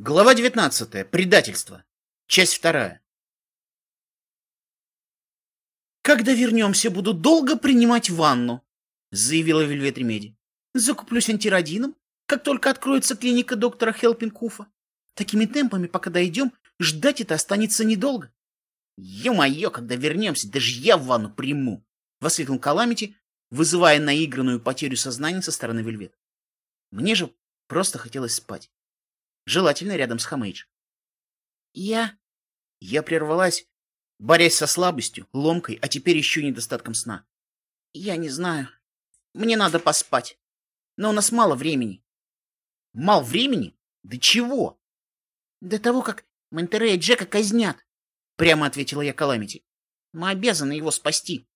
Глава 19. Предательство. Часть вторая. «Когда вернемся, буду долго принимать ванну», — заявила Вельвет Ремеди. «Закуплюсь антирадином, как только откроется клиника доктора Хелпинкуфа. Такими темпами, пока дойдем, ждать это останется недолго». «Ё-моё, когда вернемся, даже я в ванну приму!» — воскликнул Каламити, вызывая наигранную потерю сознания со стороны Вельвет. Мне же просто хотелось спать желательно рядом с Хамейдж. Я... Я прервалась, борясь со слабостью, ломкой, а теперь еще недостатком сна. Я не знаю. Мне надо поспать. Но у нас мало времени. Мало времени? Да чего? До того, как Монтерея Джека казнят, прямо ответила я Каламити. Мы обязаны его спасти.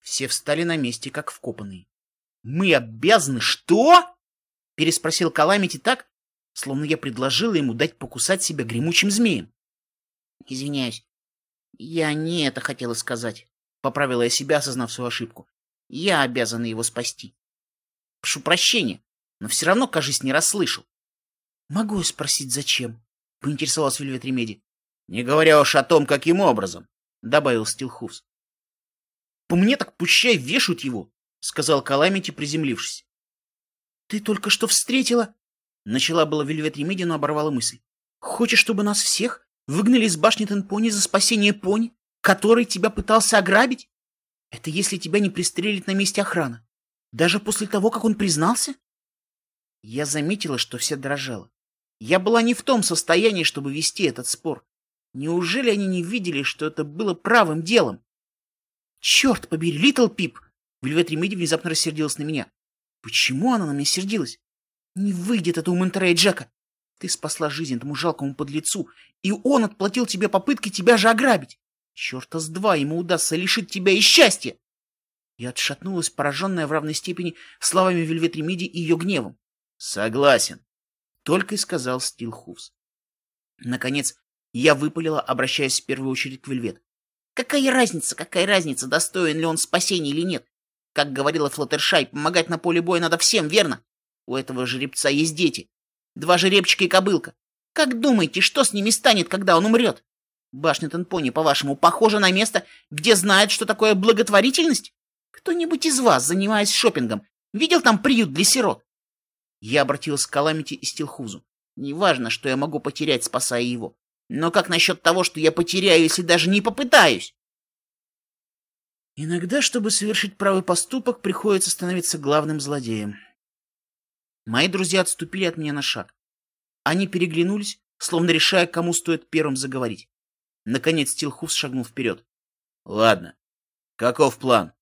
Все встали на месте, как вкопанные. Мы обязаны что? Переспросил Каламити так, словно я предложила ему дать покусать себя гремучим змеем. Извиняюсь, я не это хотела сказать, поправила я себя, осознав свою ошибку. Я обязана его спасти. Прошу прощения, но все равно, кажись, не расслышал. Могу я спросить, зачем? Поинтересовался Вельвет Ремеди. Не говоря уж о том, каким образом, добавил Стилхуфс. По мне так пущай вешают его, сказал Каламити, приземлившись. Ты только что встретила Начала было Вельвет Ремеди, но оборвала мысль. Хочешь, чтобы нас всех выгнали из башни Тенпони за спасение пони, который тебя пытался ограбить? Это если тебя не пристрелит на месте охрана. Даже после того, как он признался? Я заметила, что вся дрожала. Я была не в том состоянии, чтобы вести этот спор. Неужели они не видели, что это было правым делом? Черт побери, Литл Пип! Вельвет Ремеди внезапно рассердилась на меня. Почему она на меня сердилась? Не выйдет это у Монтерея Джека. Ты спасла жизнь этому жалкому подлецу, и он отплатил тебе попыткой тебя же ограбить. Черта с два ему удастся лишить тебя и счастья. Я отшатнулась, пораженная в равной степени словами Вельвет Ремиди и ее гневом. — Согласен, — только и сказал Стилхуфс. Наконец, я выпалила, обращаясь в первую очередь к Вельвет. Какая разница, какая разница, достоин ли он спасения или нет? Как говорила Флаттершай, помогать на поле боя надо всем, верно? У этого жеребца есть дети. Два жеребчика и кобылка. Как думаете, что с ними станет, когда он умрет? Башня Тенпони, по-вашему, похожа на место, где знают, что такое благотворительность? Кто-нибудь из вас, занимаясь шопингом, видел там приют для сирот? Я обратилась к Каламити и Стилхузу. Неважно, что я могу потерять, спасая его. Но как насчет того, что я потеряю, если даже не попытаюсь? Иногда, чтобы совершить правый поступок, приходится становиться главным злодеем. Мои друзья отступили от меня на шаг. Они переглянулись, словно решая, кому стоит первым заговорить. Наконец Стилхуфс шагнул вперед. — Ладно. Каков план?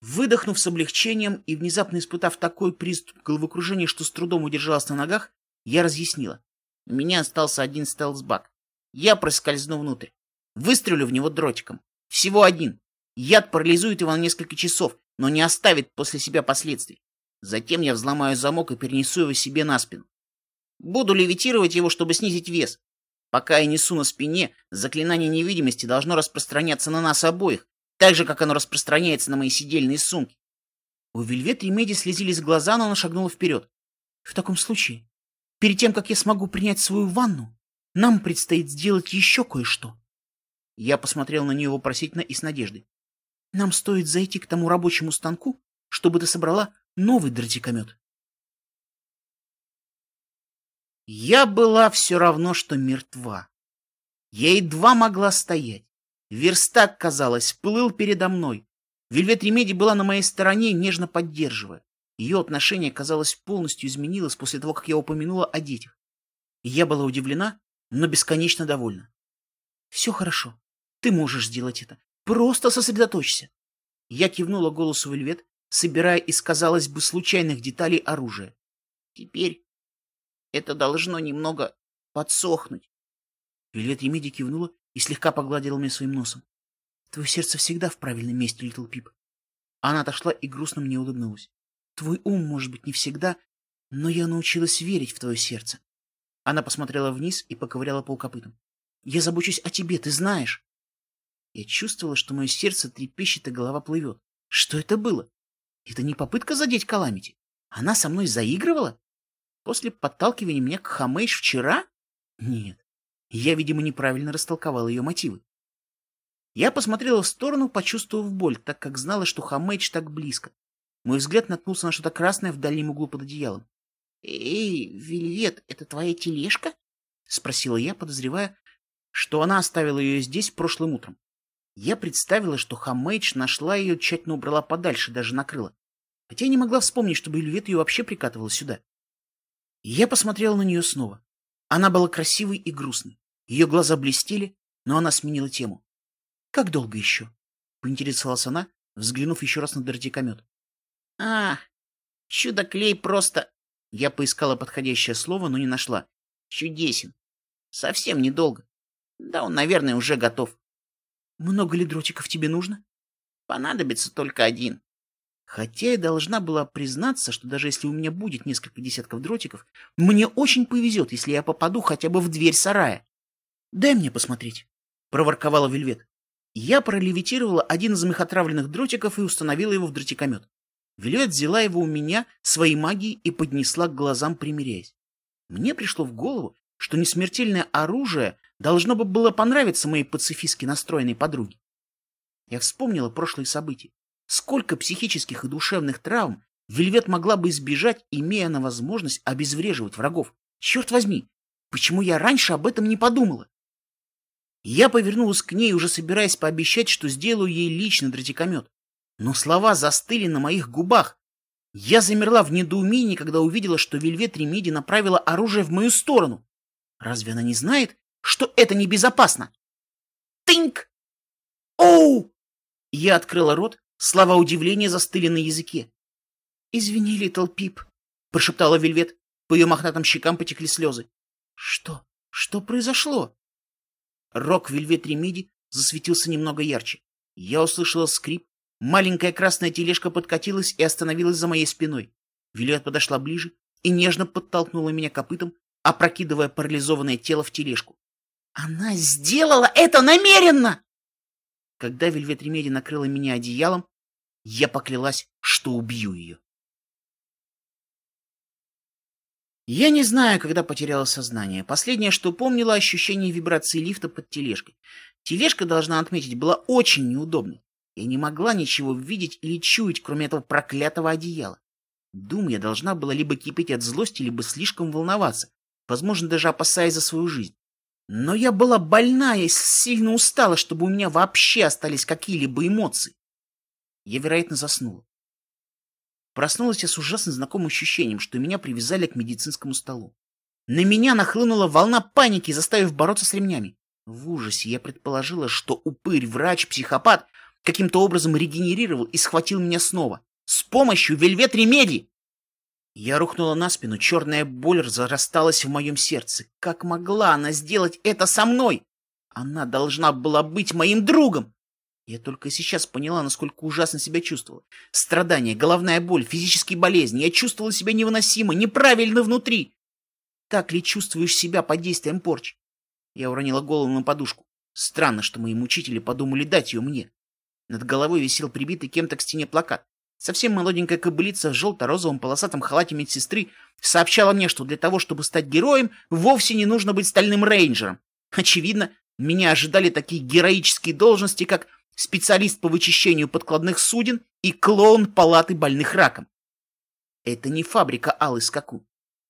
Выдохнув с облегчением и внезапно испытав такой приступ головокружения, что с трудом удержалась на ногах, я разъяснила. У меня остался один стелсбак. Я проскользну внутрь. Выстрелю в него дротиком. Всего один. Яд парализует его на несколько часов, но не оставит после себя последствий. Затем я взломаю замок и перенесу его себе на спину. Буду левитировать его, чтобы снизить вес. Пока я несу на спине, заклинание невидимости должно распространяться на нас обоих, так же, как оно распространяется на мои сидельные сумки. У Вельвет Ремеди слезились глаза, но она шагнула вперед. В таком случае, перед тем, как я смогу принять свою ванну, нам предстоит сделать еще кое-что. Я посмотрел на нее вопросительно и с надеждой. Нам стоит зайти к тому рабочему станку, чтобы ты собрала новый дротикомет. Я была все равно, что мертва. Я едва могла стоять. Верстак, казалось, плыл передо мной. Вельвет Ремеди была на моей стороне, нежно поддерживая. Ее отношение, казалось, полностью изменилось после того, как я упомянула о детях. Я была удивлена, но бесконечно довольна. Все хорошо. Ты можешь сделать это. Просто сосредоточься. Я кивнула голосу Вельвет, собирая из, казалось бы, случайных деталей оружие. Теперь это должно немного подсохнуть. Вилет Ремеди кивнула и слегка погладила мне своим носом. Твое сердце всегда в правильном месте, Литл Пип. Она отошла и грустно мне улыбнулась. Твой ум, может быть, не всегда, но я научилась верить в твое сердце. Она посмотрела вниз и поковыряла полкопытом. Я забочусь о тебе, ты знаешь. Я чувствовала, что мое сердце трепещет и голова плывет. Что это было? Это не попытка задеть Каламити. Она со мной заигрывала? После подталкивания меня к Хамейш вчера? Нет. Я, видимо, неправильно растолковал ее мотивы. Я посмотрела в сторону, почувствовав боль, так как знала, что Хамейдж так близко. Мой взгляд наткнулся на что-то красное в дальнем углу под одеялом. «Эй, Вильвет, это твоя тележка?» — спросила я, подозревая, что она оставила ее здесь прошлым утром. Я представила, что Хамейдж нашла ее, тщательно убрала подальше, даже накрыла. Хотя я не могла вспомнить, чтобы Вильвет ее вообще прикатывала сюда. Я посмотрела на нее снова. Она была красивой и грустной. Ее глаза блестели, но она сменила тему. «Как долго еще?» — поинтересовалась она, взглянув еще раз на дортикомет. «А, чудо-клей просто...» Я поискала подходящее слово, но не нашла. «Чудесен. Совсем недолго. Да он, наверное, уже готов». «Много ли дротиков тебе нужно?» «Понадобится только один». Хотя я должна была признаться, что даже если у меня будет несколько десятков дротиков, мне очень повезет, если я попаду хотя бы в дверь сарая. «Дай мне посмотреть», — проворковала Вельвет. Я пролевитировала один из моих отравленных дротиков и установила его в дротикомет. Вельвет взяла его у меня своей магией и поднесла к глазам, примиряясь. Мне пришло в голову, что несмертельное оружие должно бы было понравиться моей пацифистски настроенной подруге. Я вспомнила прошлые события. Сколько психических и душевных травм Вельвет могла бы избежать, имея на возможность обезвреживать врагов. Черт возьми, почему я раньше об этом не подумала? Я повернулась к ней, уже собираясь пообещать, что сделаю ей лично дротикомет. Но слова застыли на моих губах. Я замерла в недоумении, когда увидела, что Вельвет Ремиди направила оружие в мою сторону. Разве она не знает, что это небезопасно? Тыньк! Оу! Я открыла рот, слова удивления застыли на языке. «Извини, Литл Пип», — прошептала Вельвет. По ее мохнатым щекам потекли слезы. «Что? Что произошло?» Рок Вельвет Ремиди засветился немного ярче. Я услышала скрип, Маленькая красная тележка подкатилась и остановилась за моей спиной. Вильет подошла ближе и нежно подтолкнула меня копытом, опрокидывая парализованное тело в тележку. «Она сделала это намеренно!» Когда Вельвет Ремеди накрыла меня одеялом, я поклялась, что убью ее. Я не знаю, когда потеряла сознание. Последнее, что помнила, ощущение вибрации лифта под тележкой. Тележка, должна отметить, была очень неудобной. Я не могла ничего видеть или чуять, кроме этого проклятого одеяла. Думаю, я должна была либо кипеть от злости, либо слишком волноваться, возможно, даже опасаясь за свою жизнь. Но я была больна и сильно устала, чтобы у меня вообще остались какие-либо эмоции. Я, вероятно, заснула. Проснулась я с ужасно знакомым ощущением, что меня привязали к медицинскому столу. На меня нахлынула волна паники, заставив бороться с ремнями. В ужасе я предположила, что упырь-врач-психопат каким-то образом регенерировал и схватил меня снова. С помощью вельвет ремеди! Я рухнула на спину, черная боль зарасталась в моем сердце. Как могла она сделать это со мной? Она должна была быть моим другом. Я только сейчас поняла, насколько ужасно себя чувствовала. Страдания, головная боль, физические болезни. Я чувствовала себя невыносимо, неправильно внутри. Так ли чувствуешь себя под действием порч? Я уронила голову на подушку. Странно, что мои мучители подумали дать ее мне. Над головой висел прибитый кем-то к стене плакат. Совсем молоденькая кобылица в желто-розовом полосатом халате медсестры сообщала мне, что для того, чтобы стать героем, вовсе не нужно быть стальным рейнджером. Очевидно, меня ожидали такие героические должности, как специалист по вычищению подкладных суден и клоун палаты больных раком. Это не фабрика Аллы Скаку.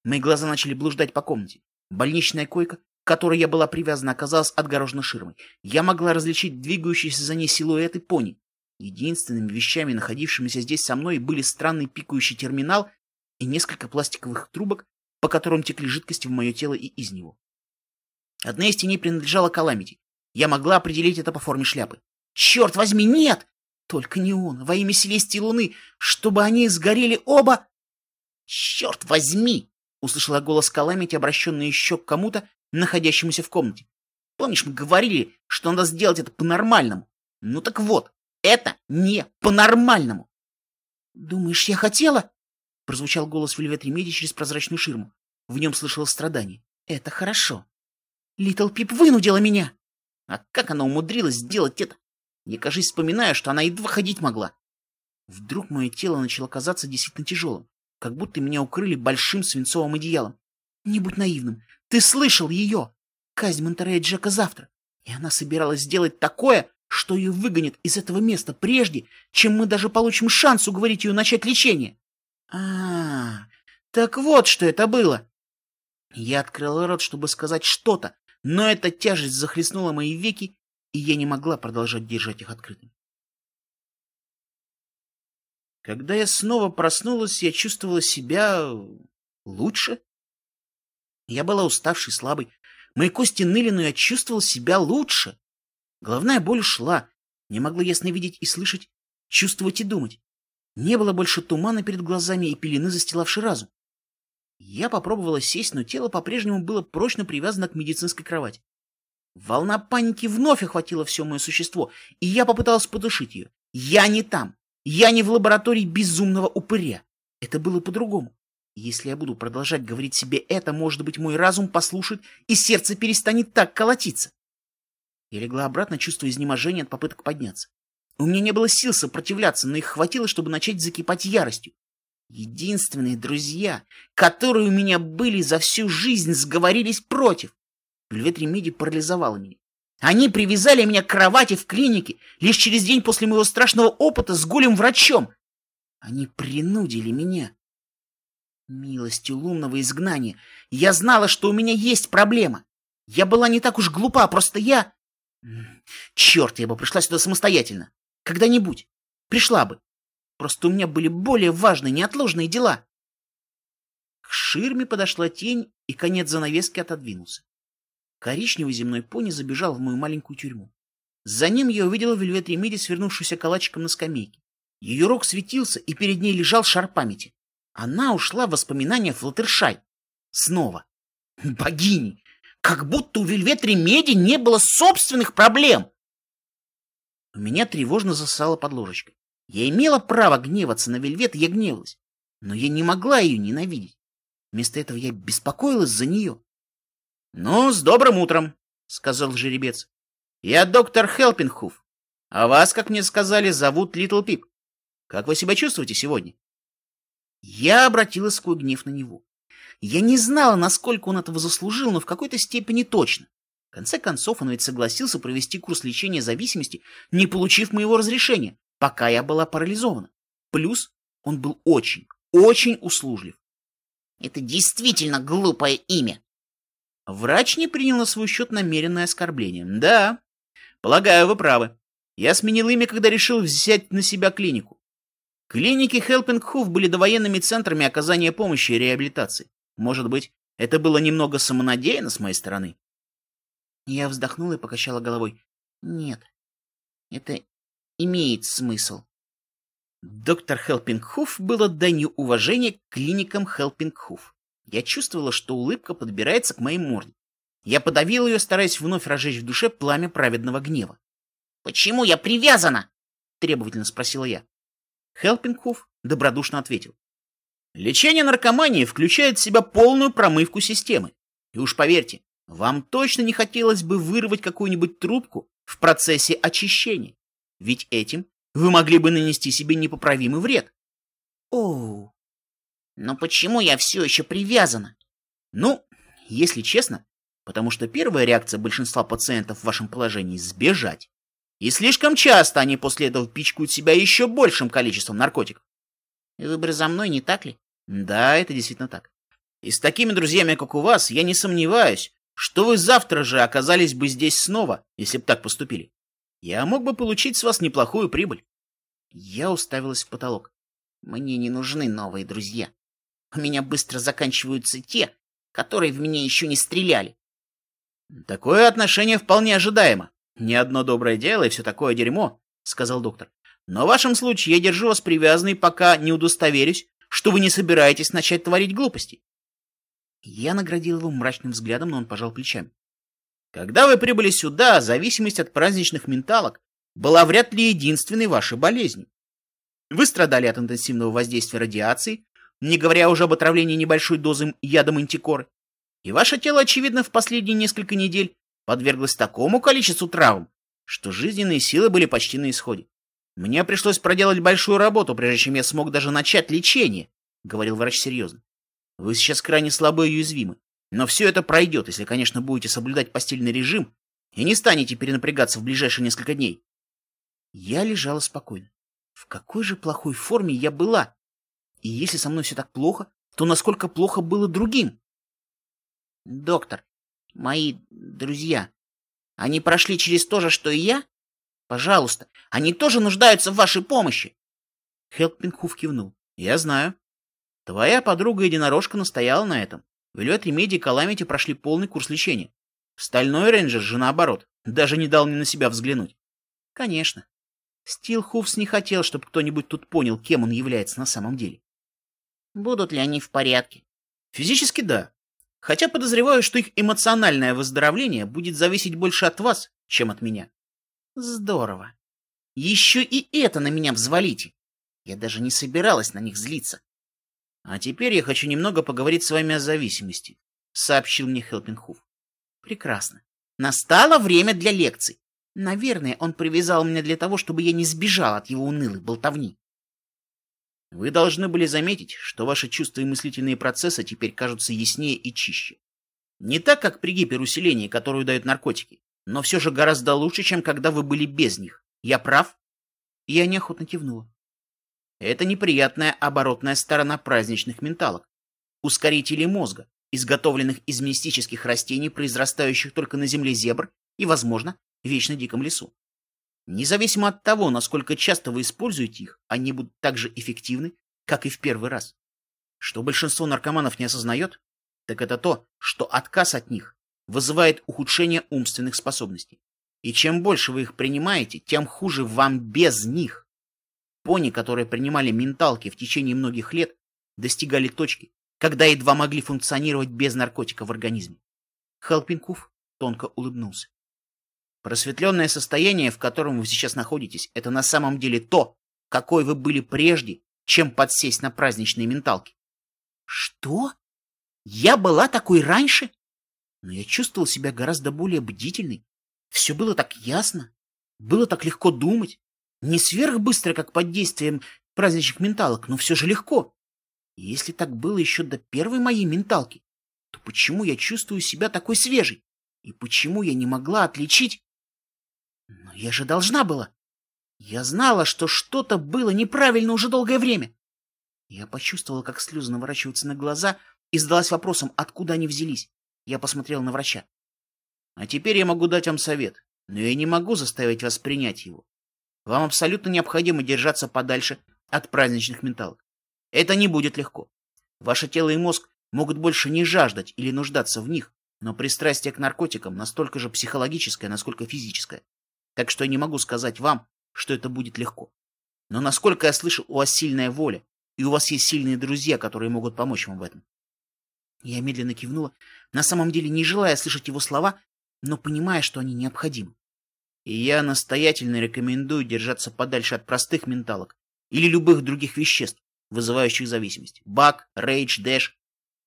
Мои глаза начали блуждать по комнате. Больничная койка, к которой я была привязана, оказалась отгорожена ширмой. Я могла различить двигающиеся за ней силуэты пони. Единственными вещами, находившимися здесь со мной, были странный пикающий терминал и несколько пластиковых трубок, по которым текли жидкости в мое тело и из него. Одна из теней принадлежала Каламити. Я могла определить это по форме шляпы. Черт возьми, нет! Только не он, во имя Селестии и Луны, чтобы они сгорели оба... Черт возьми! Услышала голос Каламити, обращенный еще к кому-то, находящемуся в комнате. Помнишь, мы говорили, что надо сделать это по-нормальному? Ну так вот, это не по-нормальному. Думаешь, я хотела? Прозвучал голос Вельвет Ремеди через прозрачную ширму. В нем слышалось страдание. Это хорошо. Литл Пип вынудила меня. А как она умудрилась сделать это? Я, кажется, вспоминаю, что она едва ходить могла. Вдруг мое тело начало казаться действительно тяжелым. как будто меня укрыли большим свинцовым одеялом. Не будь наивным. Ты слышал ее? Казнь Монтерея Джека завтра. И она собиралась сделать такое, что ее выгонят из этого места прежде, чем мы даже получим шанс уговорить ее начать лечение. А, -а, а, так вот, что это было. Я открыл рот, чтобы сказать что-то, но эта тяжесть захлестнула мои веки, и я не могла продолжать держать их открытыми. Когда я снова проснулась, я чувствовала себя лучше. Я была уставшей, слабой. Мои кости ныли, но я чувствовал себя лучше. Головная боль ушла. Не могла ясно видеть и слышать, чувствовать и думать. Не было больше тумана перед глазами и пелены, застилавшей разум. Я попробовала сесть, но тело по-прежнему было прочно привязано к медицинской кровати. Волна паники вновь охватила все мое существо, и я попыталась потушить ее. Я не там. Я не в лаборатории безумного упыря. Это было по-другому. Если я буду продолжать говорить себе это, может быть, мой разум послушает, и сердце перестанет так колотиться. Я легла обратно, чувствуя изнеможение от попыток подняться. У меня не было сил сопротивляться, но их хватило, чтобы начать закипать яростью. Единственные друзья, которые у меня были за всю жизнь, сговорились против. Вельвет Ремеди парализовала меня. Они привязали меня к кровати в клинике лишь через день после моего страшного опыта с голым врачом. Они принудили меня. Милостью лунного изгнания. Я знала, что у меня есть проблема. Я была не так уж глупа, просто я... Черт, я бы пришла сюда самостоятельно. Когда-нибудь. Пришла бы. Просто у меня были более важные, неотложные дела. К ширме подошла тень, и конец занавески отодвинулся. Коричневый земной пони забежал в мою маленькую тюрьму. За ним я увидела Вельвет Ремиди, свернувшуюся калачиком на скамейке. Ее рог светился, и перед ней лежал шар памяти. Она ушла в воспоминания Флаттершай. Снова. Богини! Как будто у Вельвет Ремеди не было собственных проблем! У меня тревожно засало под ложечкой. Я имела право гневаться на Вельвет, я гневалась. Но я не могла ее ненавидеть. Вместо этого я беспокоилась за нее. — Ну, с добрым утром, — сказал жеребец. — Я доктор Хелпингхуф, а вас, как мне сказали, зовут Литл Пип. Как вы себя чувствуете сегодня? Я обратила свой гнев на него. Я не знала, насколько он этого заслужил, но в какой-то степени точно. В конце концов, он ведь согласился провести курс лечения зависимости, не получив моего разрешения, пока я была парализована. Плюс он был очень, очень услужлив. Это действительно глупое имя, Врач не принял на свой счет намеренное оскорбление. Да, полагаю, вы правы. Я сменил имя, когда решил взять на себя клинику. Клиники Helping Hoof были довоенными центрами оказания помощи и реабилитации. Может быть, это было немного самонадеянно с моей стороны? Я вздохнула и покачала головой. Нет, это имеет смысл. Доктор Хелпингхуф было данью уважения к клиникам Хелпингхуф. Я чувствовала, что улыбка подбирается к моей морде. Я подавил ее, стараясь вновь разжечь в душе пламя праведного гнева. «Почему я привязана?» — требовательно спросила я. Хелпингхуф добродушно ответил. «Лечение наркомании включает в себя полную промывку системы. И уж поверьте, вам точно не хотелось бы вырвать какую-нибудь трубку в процессе очищения, ведь этим вы могли бы нанести себе непоправимый вред». «Оу, но почему я все еще привязана? Ну, если честно, потому что первая реакция большинства пациентов в вашем положении – сбежать. И слишком часто они после этого пичкают себя еще большим количеством наркотиков. Выбор за мной, не так ли? Да, это действительно так. И с такими друзьями, как у вас, я не сомневаюсь, что вы завтра же оказались бы здесь снова, если бы так поступили. Я мог бы получить с вас неплохую прибыль. Я уставилась в потолок. Мне не нужны новые друзья. У меня быстро заканчиваются те, которые в меня еще не стреляли. Такое отношение вполне ожидаемо. Не одно доброе дело и все такое дерьмо, сказал доктор. Но в вашем случае я держу вас привязанной, пока не удостоверюсь, что вы не собираетесь начать творить глупости. Я наградил его мрачным взглядом, но он пожал плечами. Когда вы прибыли сюда, зависимость от праздничных менталок была вряд ли единственной вашей болезнью. Вы страдали от интенсивного воздействия радиации, не говоря уже об отравлении небольшой дозой яда мантикоры. И ваше тело, очевидно, в последние несколько недель подверглось такому количеству травм, что жизненные силы были почти на исходе. Мне пришлось проделать большую работу, прежде чем я смог даже начать лечение, — говорил врач серьезно. «Вы сейчас крайне слабы и уязвимы. Но все это пройдет, если, конечно, будете соблюдать постельный режим и не станете перенапрягаться в ближайшие несколько дней». Я лежала спокойно. В какой же плохой форме я была? И если со мной все так плохо, то насколько плохо было другим? Доктор, мои друзья, они прошли через то же, что и я? Пожалуйста, они тоже нуждаются в вашей помощи. Хелпинхуф кивнул. Я знаю. Твоя подруга-единорожка настояла на этом. Вильвет Ремеди и Каламити прошли полный курс лечения. Стальной рейнджер же наоборот, даже не дал мне на себя взглянуть. Конечно. Стилхуфс не хотел, чтобы кто-нибудь тут понял, кем он является на самом деле. Будут ли они в порядке? Физически да. Хотя подозреваю, что их эмоциональное выздоровление будет зависеть больше от вас, чем от меня. Здорово. Еще и это на меня взвалите. Я даже не собиралась на них злиться. А теперь я хочу немного поговорить с вами о зависимости, сообщил мне Хелпинхуф. Прекрасно. Настало время для лекций. Наверное, он привязал меня для того, чтобы я не сбежал от его унылой болтовни. Вы должны были заметить, что ваши чувства и мыслительные процессы теперь кажутся яснее и чище. Не так, как при гиперусилении, которую дают наркотики, но все же гораздо лучше, чем когда вы были без них. Я прав? Я неохотно кивнула. Это неприятная оборотная сторона праздничных менталок. Ускорители мозга, изготовленных из мистических растений, произрастающих только на земле зебр и, возможно, в вечно диком лесу. Независимо от того, насколько часто вы используете их, они будут так же эффективны, как и в первый раз. Что большинство наркоманов не осознает, так это то, что отказ от них вызывает ухудшение умственных способностей. И чем больше вы их принимаете, тем хуже вам без них. Пони, которые принимали менталки в течение многих лет, достигали точки, когда едва могли функционировать без наркотика в организме. Халпинкуф тонко улыбнулся. Просветленное состояние, в котором вы сейчас находитесь, это на самом деле то, какой вы были прежде, чем подсесть на праздничные менталки. Что? Я была такой раньше? Но я чувствовал себя гораздо более бдительной. Все было так ясно. Было так легко думать. Не сверхбыстро, как под действием праздничных менталок, но все же легко. И если так было еще до первой моей менталки, то почему я чувствую себя такой свежей? И почему я не могла отличить но я же должна была. Я знала, что что-то было неправильно уже долгое время. Я почувствовала, как слезы наворачиваются на глаза, и задалась вопросом, откуда они взялись. Я посмотрела на врача. А теперь я могу дать вам совет, но я не могу заставить вас принять его. Вам абсолютно необходимо держаться подальше от праздничных менталок. Это не будет легко. Ваше тело и мозг могут больше не жаждать или нуждаться в них, но пристрастие к наркотикам настолько же психологическое, насколько физическое. Так что я не могу сказать вам, что это будет легко. Но насколько я слышу, у вас сильная воля, и у вас есть сильные друзья, которые могут помочь вам в этом. Я медленно кивнула, на самом деле не желая слышать его слова, но понимая, что они необходимы. И я настоятельно рекомендую держаться подальше от простых менталок или любых других веществ, вызывающих зависимость. Бак, рейдж, дэш.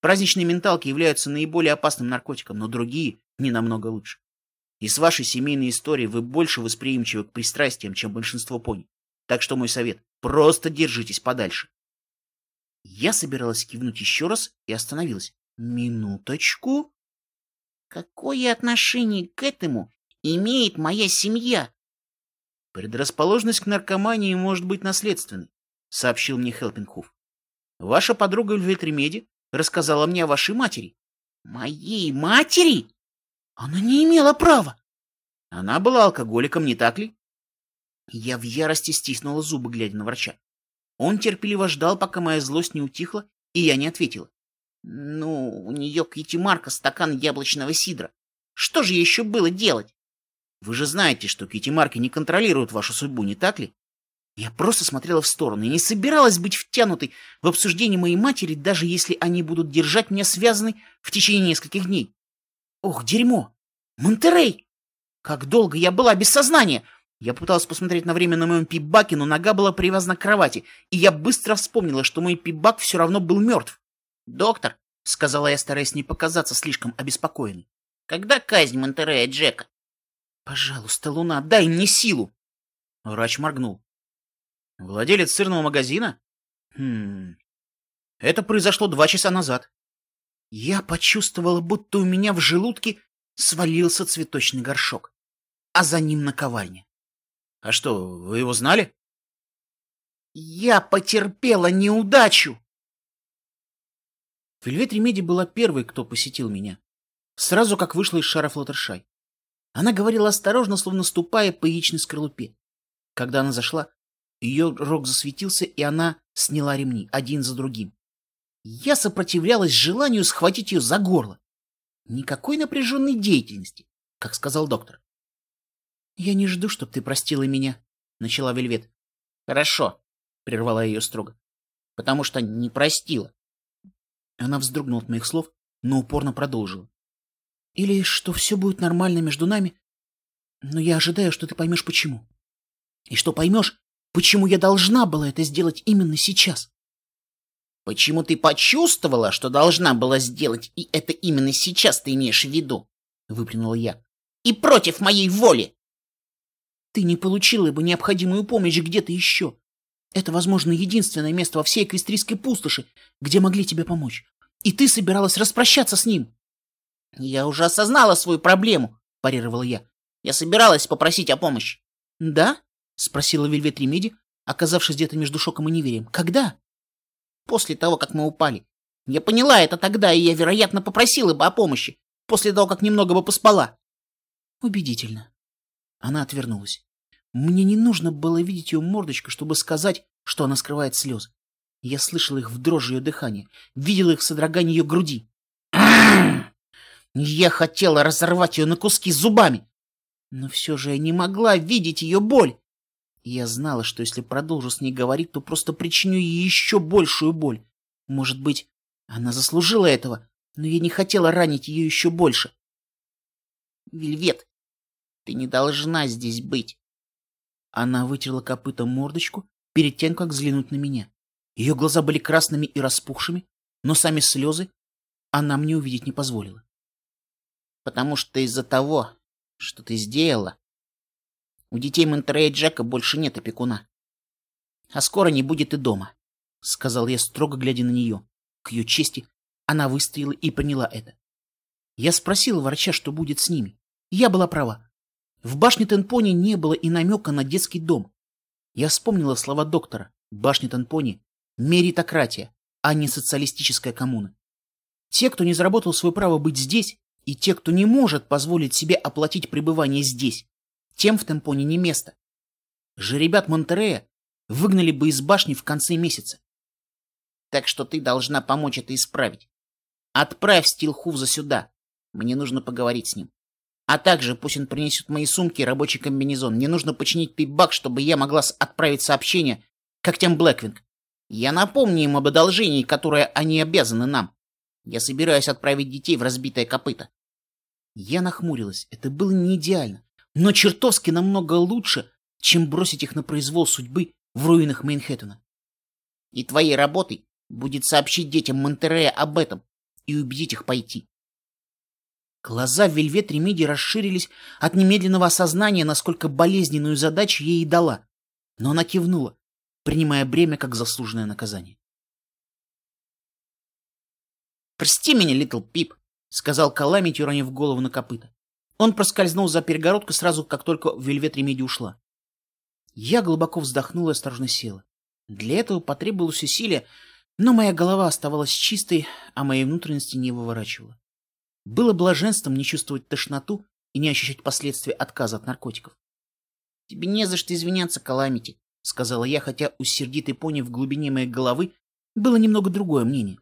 Праздничные менталки являются наиболее опасным наркотиком, но другие не намного лучше. И с вашей семейной историей вы больше восприимчивы к пристрастиям, чем большинство пони. Так что мой совет — просто держитесь подальше. Я собиралась кивнуть еще раз и остановилась. Минуточку. Какое отношение к этому имеет моя семья? Предрасположенность к наркомании может быть наследственной, сообщил мне Хелпинхуф. Ваша подруга Вельтремеди рассказала мне о вашей матери. Моей матери? Она не имела права. Она была алкоголиком, не так ли? Я в ярости стиснула зубы, глядя на врача. Он терпеливо ждал, пока моя злость не утихла, и я не ответила. Ну, у нее Китимарка стакан яблочного сидра. Что же еще было делать? Вы же знаете, что Китимарки не контролируют вашу судьбу, не так ли? Я просто смотрела в сторону и не собиралась быть втянутой в обсуждение моей матери, даже если они будут держать меня связанной в течение нескольких дней. Ох, дерьмо! Монтерей! Как долго я была без сознания! Я пыталась посмотреть на время на моем пибаке, но нога была привязана к кровати, и я быстро вспомнила, что мой пибак все равно был мертв. «Доктор», — сказала я, стараясь не показаться слишком обеспокоенной, — «когда казнь Монтерея Джека?» «Пожалуйста, Луна, дай мне силу!» Врач моргнул. «Владелец сырного магазина?» «Хм... Это произошло два часа назад. Я почувствовала, будто у меня в желудке свалился цветочный горшок, а за ним наковальня. А что, вы его знали? Я потерпела неудачу. Вельвет Ремеди была первой, кто посетил меня. Сразу как вышла из шара Флаттершай. Она говорила осторожно, словно ступая по яичной скорлупе. Когда она зашла, ее рог засветился, и она сняла ремни, один за другим. Я сопротивлялась желанию схватить ее за горло. Никакой напряженной деятельности, как сказал доктор. — Я не жду, чтоб ты простила меня, — начала Вельвет. — Хорошо, — прервала ее строго, — потому что не простила. Она вздрогнула от моих слов, но упорно продолжила. — Или что все будет нормально между нами, но я ожидаю, что ты поймешь, почему. И что поймешь, почему я должна была это сделать именно сейчас. Почему ты почувствовала, что должна была сделать, и это именно сейчас ты имеешь в виду? Выплюнула я. И против моей воли. Ты не получила бы необходимую помощь где-то еще. Это, возможно, единственное место во всей эквестрийской пустоши, где могли тебе помочь. И ты собиралась распрощаться с ним. Я уже осознала свою проблему, парировала я. Я собиралась попросить о помощи. Да? спросила Вельвет Ремеди, оказавшись где-то между шоком и неверием. Когда? после того, как мы упали. Я поняла это тогда, и я, вероятно, попросила бы о помощи, после того, как немного бы поспала. Убедительно. Она отвернулась. Мне не нужно было видеть ее мордочку, чтобы сказать, что она скрывает слезы. Я слышал их в дрожи ее дыхания, видел их в содрогании ее груди. Я хотела разорвать ее на куски зубами, но все же я не могла видеть ее боль я знала, что если продолжу с ней говорить, то просто причиню ей еще большую боль. Может быть, она заслужила этого, но я не хотела ранить ее еще больше. «Вельвет, ты не должна здесь быть!» Она вытерла копытом мордочку перед тем, как взглянуть на меня. Ее глаза были красными и распухшими, но сами слезы она мне увидеть не позволила. «Потому что из-за того, что ты сделала, у детей Монтерея Джека больше нет опекуна. А скоро не будет и дома, — сказал я, строго глядя на нее. К ее чести, она выстояла и поняла это. Я спросил врача, что будет с ними. Я была права. В башне Тенпони не было и намека на детский дом. Я вспомнила слова доктора. Башня Тенпони — меритократия, а не социалистическая коммуна. Те, кто не заработал свое право быть здесь, и те, кто не может позволить себе оплатить пребывание здесь, тем в Темпоне не место. Жеребят Монтерея выгнали бы из башни в конце месяца. Так что ты должна помочь это исправить. Отправь Стилхувза сюда. Мне нужно поговорить с ним. А также пусть он принесет мои сумки и рабочий комбинезон. Мне нужно починить пипбак, чтобы я могла отправить сообщение когтям Блэквинг. Я напомню им об одолжении, которое они обязаны нам. Я собираюсь отправить детей в разбитое копыто. Я нахмурилась. Это было не идеально но чертовски намного лучше, чем бросить их на произвол судьбы в руинах Мейнхэттена. И твоей работой будет сообщить детям Монтерея об этом и убедить их пойти. Глаза Вельвет Ремиди расширились от немедленного осознания, насколько болезненную задачу я ей дала, но она кивнула, принимая бремя как заслуженное наказание. «Прости меня, Литл Пип», — сказал Каламити, уронив голову на копыта. Он проскользнул за перегородку сразу, как только Вельвет Ремеди ушла. Я глубоко вздохнула и осторожно села. Для этого потребовалось усилие, но моя голова оставалась чистой, а мои внутренности не выворачивала. Было блаженством не чувствовать тошноту и не ощущать последствия отказа от наркотиков. — Тебе не за что извиняться, Каламити, — сказала я, хотя у сердитой пони в глубине моей головы было немного другое мнение.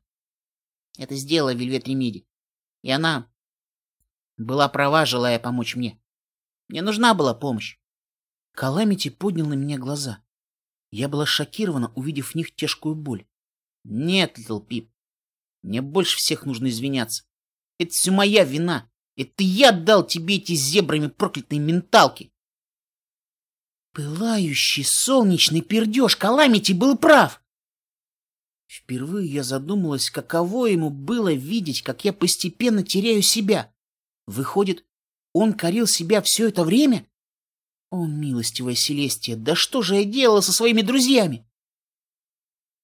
Это сделала Вельвет Ремеди, и она была права, желая помочь мне. Мне нужна была помощь. Каламити поднял на меня глаза. Я была шокирована, увидев в них тяжкую боль. Нет, Литл Пип, мне больше всех нужно извиняться. Это все моя вина. Это я дал тебе эти зебрами проклятые менталки. Пылающий солнечный пердеж Каламити был прав. Впервые я задумалась, каково ему было видеть, как я постепенно теряю себя. Выходит, он корил себя все это время? О, милостивая Селестия, да что же я делала со своими друзьями?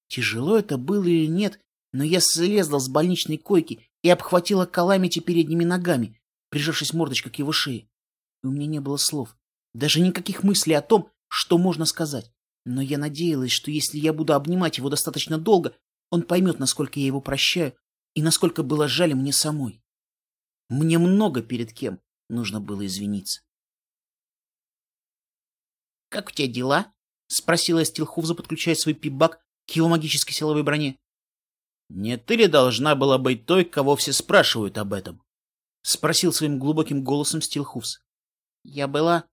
Тяжело это было или нет, Но я слезла с больничной койки и обхватила Каламити передними ногами, прижавшись мордочкой к его шее. И у меня не было слов, даже никаких мыслей о том, что можно сказать. Но я надеялась, что если я буду обнимать его достаточно долго, он поймет, насколько я его прощаю и насколько было жаль мне самой. Мне много перед кем нужно было извиниться. «Как у тебя дела?» — спросила Стилхуфза, подключая свой пипбак к его магической силовой броне. «Не ты ли должна была быть той, кого все спрашивают об этом?» — спросил своим глубоким голосом Стилхуфс. «Я была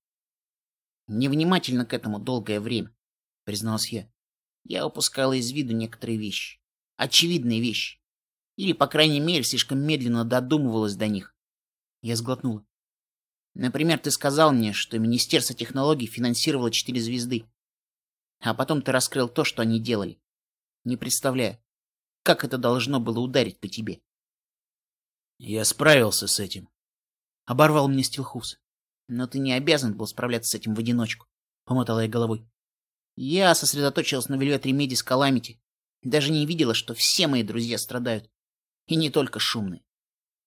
невнимательна к этому долгое время», — призналась я. «Я упускала из виду некоторые вещи, очевидные вещи, или, по крайней мере, слишком медленно додумывалась до них». Я сглотнула. Например, ты сказал мне, что Министерство технологий финансировало четыре звезды. А потом ты раскрыл то, что они делали. Не представляю, как это должно было ударить по тебе. Я справился с этим. Оборвал мне Стилхус. Но ты не обязан был справляться с этим в одиночку, помотала я головой. Я сосредоточилась на Вельвет Ремеди с Каламити. Даже не видела, что все мои друзья страдают. И не только шумные.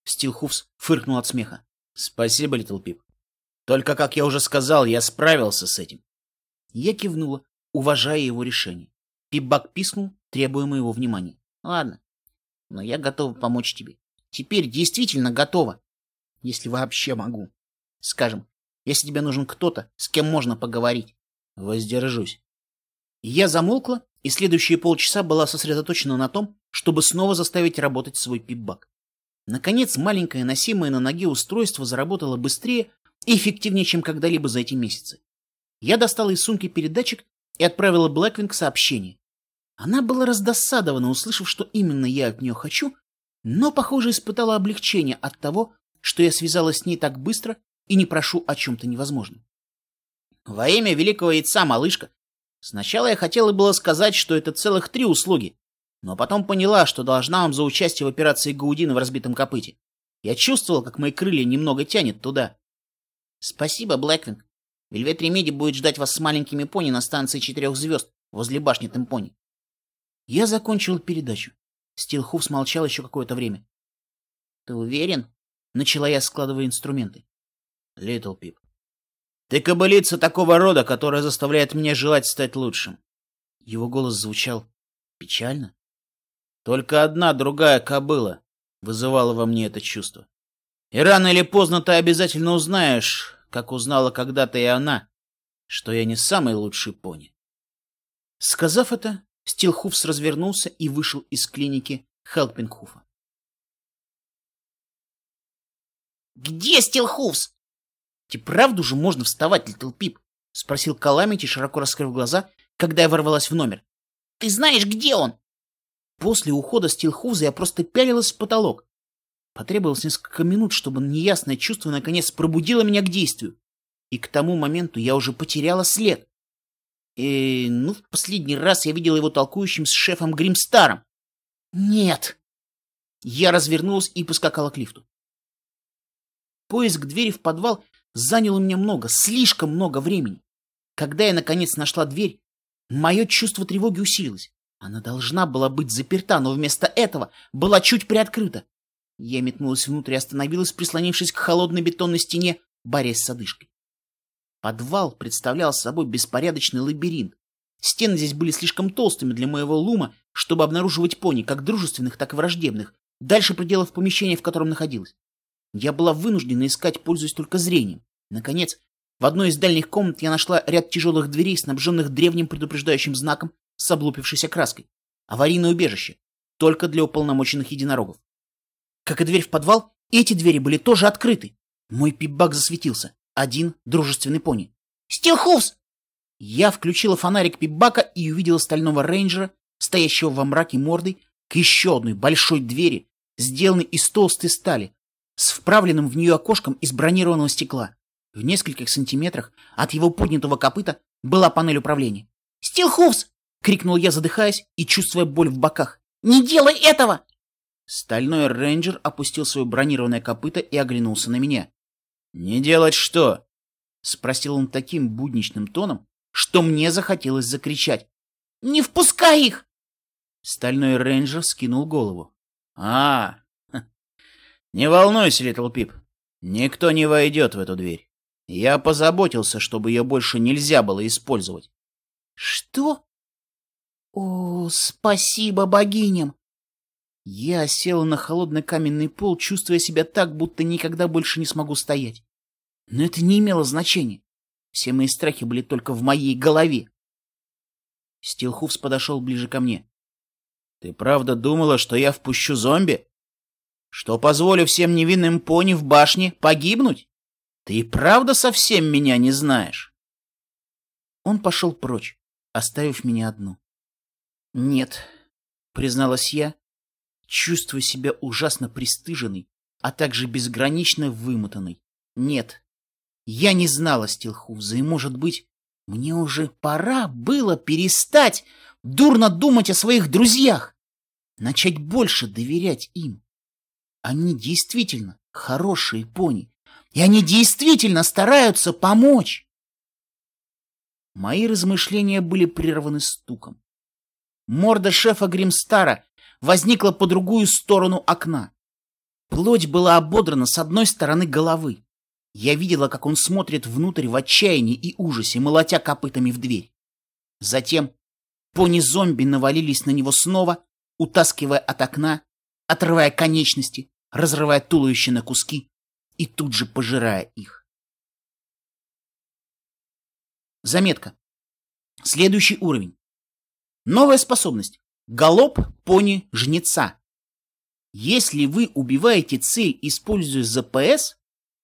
Стилхуфс фыркнул от смеха. Спасибо, Литл Пип. Только, как я уже сказал, я справился с этим. Я кивнула, уважая его решение. Пипбак пискнул, требуя моего внимания. Ладно, но я готова помочь тебе. Теперь действительно готова. Если вообще могу. Скажем, если тебе нужен кто-то, с кем можно поговорить. Воздержусь. Я замолкла, и следующие полчаса была сосредоточена на том, чтобы снова заставить работать свой пипбак. Наконец, маленькое носимое на ноге устройство заработало быстрее и эффективнее, чем когда-либо за эти месяцы. Я достала из сумки передатчик и отправила Блэквинг сообщение. Она была раздосадована, услышав, что именно я от нее хочу, но, похоже, испытала облегчение от того, что я связалась с ней так быстро и не прошу о чем-то невозможном. Во имя великого яйца, малышка, сначала я хотела было сказать, что это целых три услуги, но потом поняла, что должна вам за участие в операции Гаудина в разбитом копыте. Я чувствовала, как мои крылья немного тянет туда. Спасибо, Блэквинг. Вельвет Ремеди будет ждать вас с маленькими пони на станции четырех звезд возле башни Тенпони. Я закончил передачу. Стилхуф смолчал еще какое-то время. — Ты уверен? — начала я, складывая инструменты. — Литл Пип, ты кобылица такого рода, которая заставляет меня желать стать лучшим. Его голос звучал печально. Только одна другая кобыла вызывала во мне это чувство. И рано или поздно ты обязательно узнаешь, как узнала когда-то и она, что я не самый лучший пони. Сказав это, Стилхуфс развернулся и вышел из клиники Хелпингхуфа. «Где Стилхуфс?» «Тебе правду же можно вставать, Литл Пип?» — спросил Каламити, широко раскрыв глаза, когда я ворвалась в номер. «Ты знаешь, где он?» После ухода Стилхуза я просто пялилась в потолок. Потребовалось несколько минут, чтобы неясное чувство наконец пробудило меня к действию. И к тому моменту я уже потеряла след. И, ну, в последний раз я видела его толкующим с шефом Гримстаром. Нет! Я развернулась и поскакала к лифту. Поиск двери в подвал занял у меня много, слишком много времени. Когда я, наконец, нашла дверь, мое чувство тревоги усилилось. Она должна была быть заперта, но вместо этого была чуть приоткрыта. Я метнулась внутрь и остановилась, прислонившись к холодной бетонной стене, борясь с одышкой. Подвал представлял собой беспорядочный лабиринт. Стены здесь были слишком толстыми для моего лума, чтобы обнаруживать пони, как дружественных, так и враждебных, дальше пределов помещения, в котором находилась. Я была вынуждена искать, пользуясь только зрением. Наконец, в одной из дальних комнат я нашла ряд тяжелых дверей, снабженных древним предупреждающим знаком, с облупившейся краской. Аварийное убежище. Только для уполномоченных единорогов. Как и дверь в подвал, эти двери были тоже открыты. Мой пипбак засветился. Один дружественный пони. «Стилхуфс!» Я включила фонарик пипбака и увидела стального рейнджера, стоящего во мраке мордой, к еще одной большой двери, сделанной из толстой стали, с вправленным в нее окошком из бронированного стекла. В нескольких сантиметрах от его поднятого копыта была панель управления. «Стилхуфс!» — крикнул я, задыхаясь и чувствуя боль в боках. «Не делай этого!» Стальной рейнджер опустил свое бронированное копыто и оглянулся на меня. «Не делать что?» — спросил он таким будничным тоном, что мне захотелось закричать. «Не впускай их!» Стальной рейнджер скинул голову. А, не волнуйся, Литл Пип. Никто не войдет в эту дверь. Я позаботился, чтобы ее больше нельзя было использовать. Что? О, спасибо богиням! Я села на холодный каменный пол, чувствуя себя так, будто никогда больше не смогу стоять. Но это не имело значения. Все мои страхи были только в моей голове. Стилхуфс подошел ближе ко мне. — Ты правда думала, что я впущу зомби? Что позволю всем невинным пони в башне погибнуть? Ты правда совсем меня не знаешь? Он пошел прочь, оставив меня одну. — Нет, — призналась я, чувствуя себя ужасно пристыженной, а также безгранично вымотанной. Нет, я не знала Стилхуфза, и, может быть, мне уже пора было перестать дурно думать о своих друзьях, начать больше доверять им. Они действительно хорошие пони, и они действительно стараются помочь. Мои размышления были прерваны стуком. Морда шефа Гримстара возникла по другую сторону окна. Плоть была ободрана с одной стороны головы. Я видела, как он смотрит внутрь в отчаянии и ужасе, молотя копытами в дверь. Затем пони-зомби навалились на него снова, утаскивая от окна, отрывая конечности, разрывая туловище на куски и тут же пожирая их. Заметка. Следующий уровень. Новая способность. Галоп пони-жнеца. Если вы убиваете цель, используя ЗПС,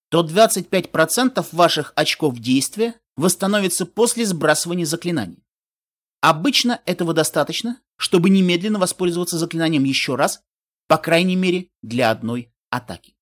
то 25% ваших очков действия восстановится после сбрасывания заклинаний. Обычно этого достаточно, чтобы немедленно воспользоваться заклинанием еще раз, по крайней мере, для одной атаки.